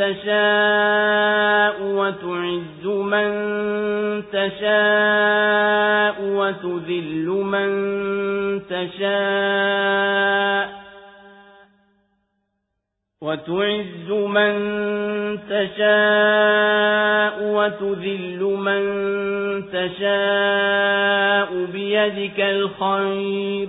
تشاء وتعز من تشاء وتذل من تشاء وتعز من تشاء وتذل من تشاء بيدك الخير